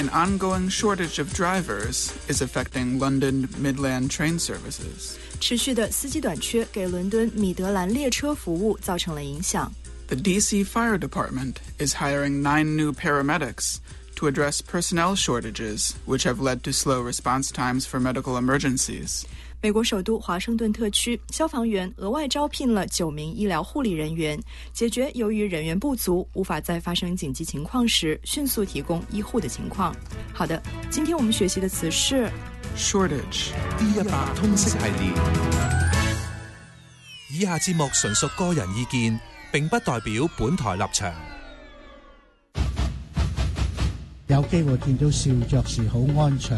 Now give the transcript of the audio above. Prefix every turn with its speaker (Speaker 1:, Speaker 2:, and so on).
Speaker 1: An ongoing shortage of drivers is affecting London Midland train services.
Speaker 2: 持续的司机短缺给伦敦米德兰列车服务造成了影响。
Speaker 1: The DC Fire Department is hiring nine new paramedics to address personnel shortages, which have led to slow response times for medical emergencies.
Speaker 2: 美国首都华盛顿特区消防员额外招聘了九名医疗护理人员，解决由于人员不足无法在发生紧急情况时迅速提供医护的情况。好的，今天我们学习的词是
Speaker 1: shortage。
Speaker 3: 第一把通识彩铃。以下节目纯属个人意见，并不代表本台立场。
Speaker 4: 有机会见到笑着时，好安
Speaker 3: 详。